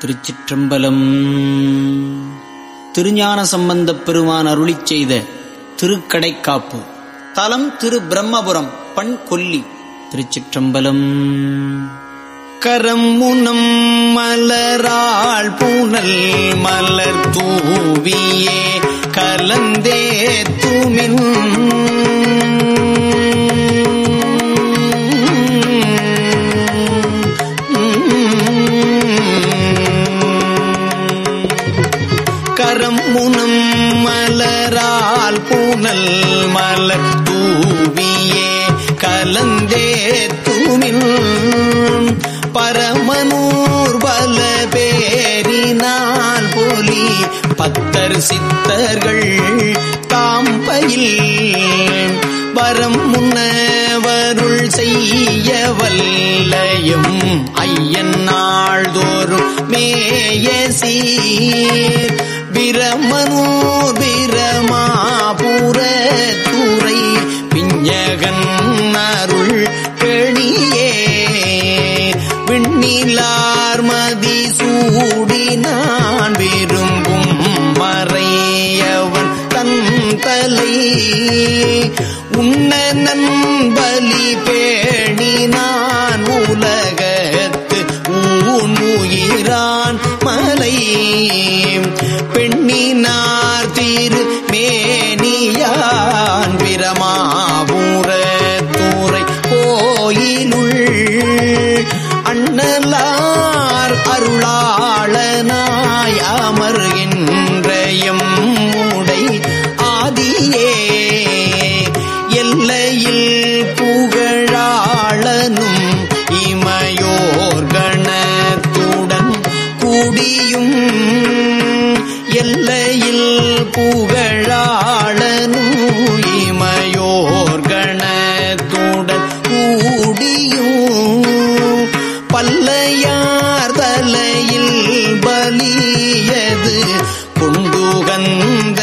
திருச்சிற்றம்பலம். திருஞான சம்பந்தப் பெருமான் அருளிச் செய்த திருக்கடைக்காப்பு. தலம் திரு பிரம்மபுரம் பண் கொல்லி திருச்சிற்றம்பலம். கரம் முனம் மலராள் பூனல் மலர் தூவியே கலந்தே தூமின் கரம் முனம் மலரால் பூனல் மலர் தூவியே கலந்தே தூமின். பரமனூர் பல பேரினால் போலி பத்தர் சித்தர்கள் தாம்பையில் வரம் முன்னவருள் செய்ய வல்லையும் ஐயன் நாள்தோறும் மேய சீர். பிரமனூர் தலை. உன்ன நண்பலி பேணினான் உலகத்து ஊனுயிரான் மலை. பெண்ணினார் தீரு மேனியான் பிரமாபூர தூரை கோயிலுள் அண்ணலார் எல்லையில் புகழாளனும் இமையோர் கூடியும். பல்லையார் தலையில் பலியது கொண்டுகந்த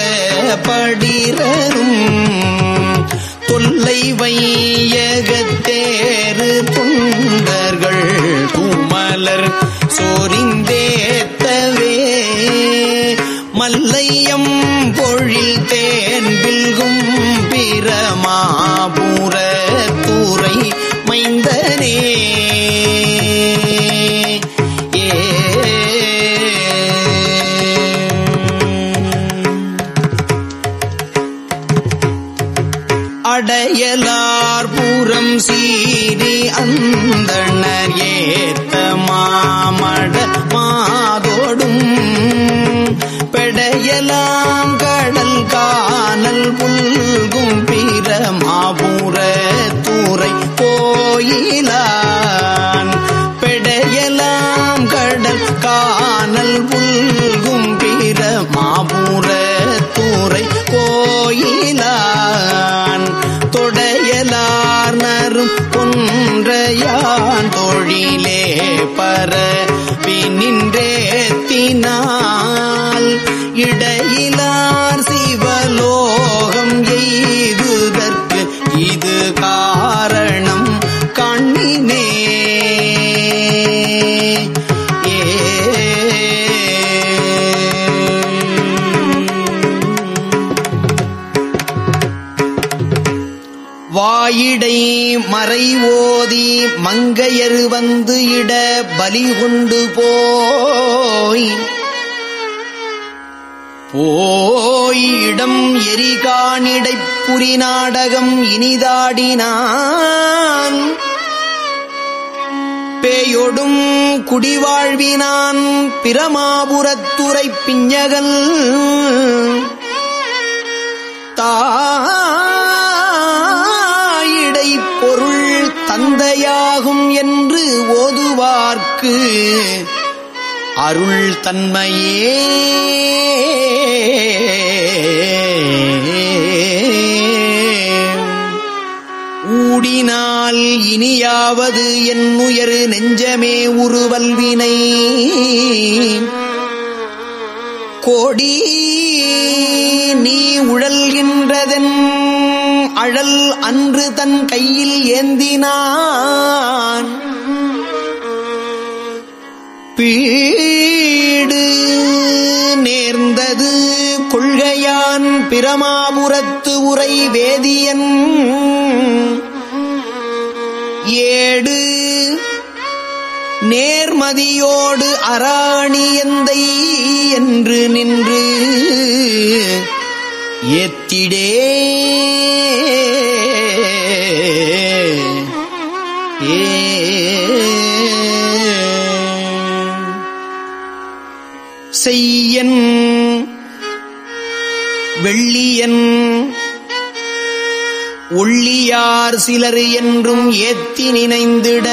படிரரும். தொல்லை வையகத்தேறு தொண்டர்கள் குமலர் சோரிந்தே மல்லையம் பொழில் தேன் பில்கும் பிரமாபுர தூரை மைந்தனே. பெடையலாம் கடல் காணல் புல்கும் பிற பிரமாபுர தூரை கோயிலா இடையிலார் சிவலோகம் எய்துதற்கு இது காரணம் கண்ணினே. வாயிடை மறை ஓதி மங்கையரு வந்து இட பலி கொண்டு போய் போய் எரிகாணிடைப்புரி நாடகம் இனிதாடினான். பேயொடும் குடிவாழ்வினான் பிரமாபுரத்துறை பிஞ்சகல் தா அருள் தன்மையே ஊடினால் இனியாவது என் உயர் நெஞ்சமே உருவல்வினை. கோடி நீ உழல்கின்றதென் அழல் அன்று தன் கையில் ஏந்தினான். பீ பிரமாபுரத்து உரை வேதியன். ஏடு நேர்மதியோடு அராணியந்தை என்று நின்று ஏத்திடே. செய்யன் வெள்ளியன். ஒள்ளியார் சிலர் என்றும் ஏத்தி நினைந்திட.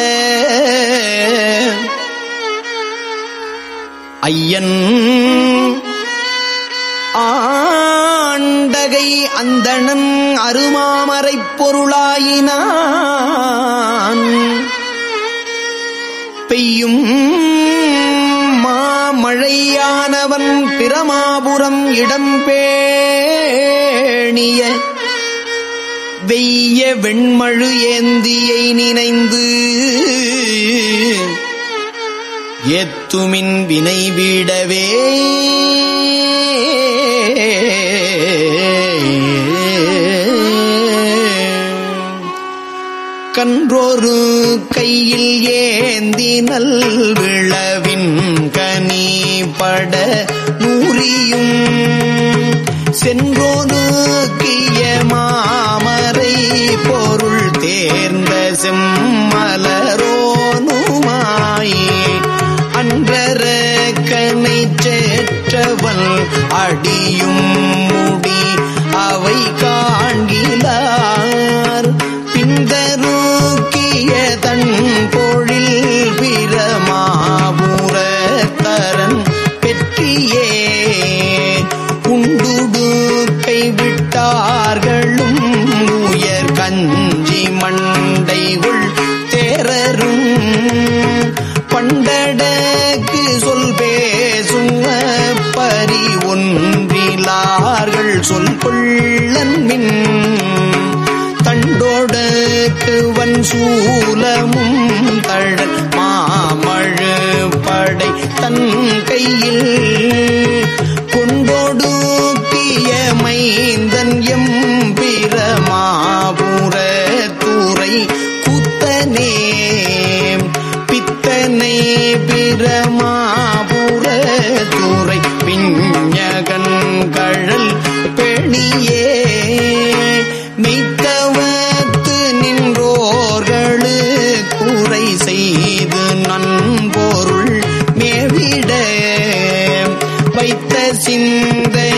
ஐயன் ஆண்டகை அந்தணன் அருமாமரைப் பொருளாயினான். பெய்யும் மாமழையானவன் பிரமாபுரம் இடம்பேணிய வெய்ய வெண்மழு ஏந்தியை நினைந்து ஏத்துமின் வினை வீடவே கன்றொரு கையில் ஏந்தி நல் விளவின் பட முறியும். சென்றோனு உயர் கஞ்சி மண்டைகுள் தேரரும் பண்டடக்கு சொல் பேசும் பரி ஒன்றிலார்கள் சொல் கொள்ளன் மின். தண்டோடக்கு வன் சூலமும் தழ மாமழு படை தன் கையில். கொண்டோடு மைந்தன் எம் பிரமாபுர பிரமாபுர தூரை கழல் பெணியே. மெய்த்தவத்து நின்றோர்களு குறை செய்து நன்பொருள் மேவிட வைத்த சிந்தையுள்